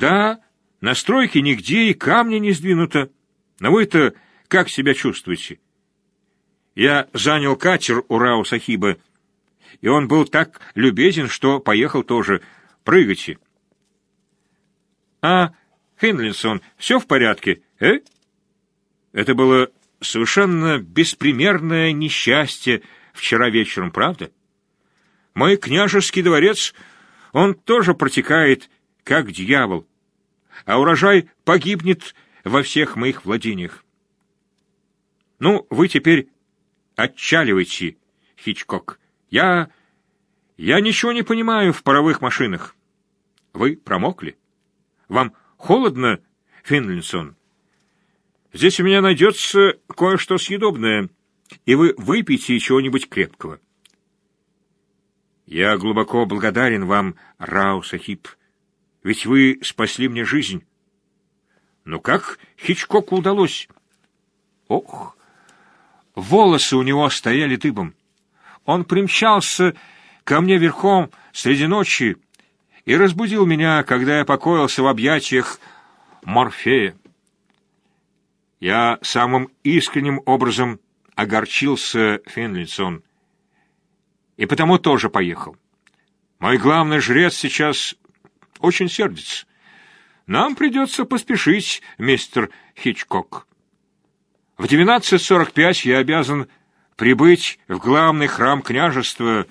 Да, на стройке нигде и камня не сдвинуто. Но вы-то как себя чувствуете? Я занял катер у Рау Сахиба, и он был так любезен, что поехал тоже. Прыгайте. А, Финлинсон, все в порядке, э? Это было совершенно беспримерное несчастье вчера вечером, правда? Мой княжеский дворец, он тоже протекает, как дьявол, а урожай погибнет во всех моих владениях. Ну, вы теперь отчаливайте, Хичкок. Я... я ничего не понимаю в паровых машинах. Вы промокли? Вам холодно, Финлинсон? Здесь у меня найдется кое-что съедобное, и вы выпейте чего-нибудь крепкого. Я глубоко благодарен вам, Рау Сахиб, ведь вы спасли мне жизнь. Но как Хичкоку удалось? Ох, волосы у него стояли дыбом. Он примчался ко мне верхом среди ночи и разбудил меня, когда я покоился в объятиях Морфея. Я самым искренним образом огорчился, Финлинсон, и потому тоже поехал. Мой главный жрец сейчас очень сердится. Нам придется поспешить, мистер Хичкок. В 12.45 я обязан прибыть в главный храм княжества,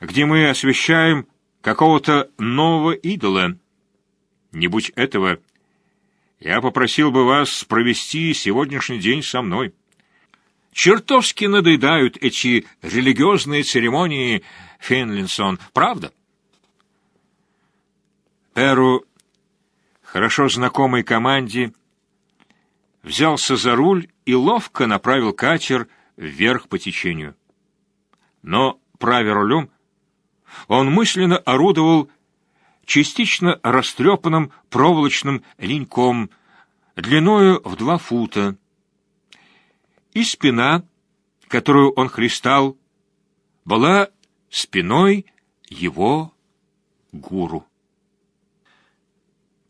где мы освящаем какого-то нового идола. Не будь этого, я попросил бы вас провести сегодняшний день со мной. Чертовски надоедают эти религиозные церемонии, Финлинсон, правда? Перу, хорошо знакомой команде, взялся за руль и ловко направил катер вверх по течению. Но, правя рулем, он мысленно орудовал частично растрепанным проволочным линьком, длиною в два фута. И спина, которую он хлестал, была спиной его гуру.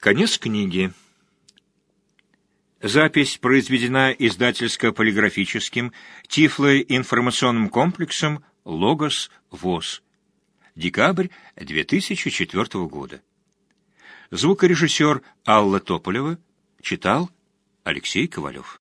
Конец книги. Запись произведена издательско-полиграфическим Тифло-информационным комплексом «Логос ВОЗ». Декабрь 2004 года. Звукорежиссер Алла Тополева читал Алексей Ковалев.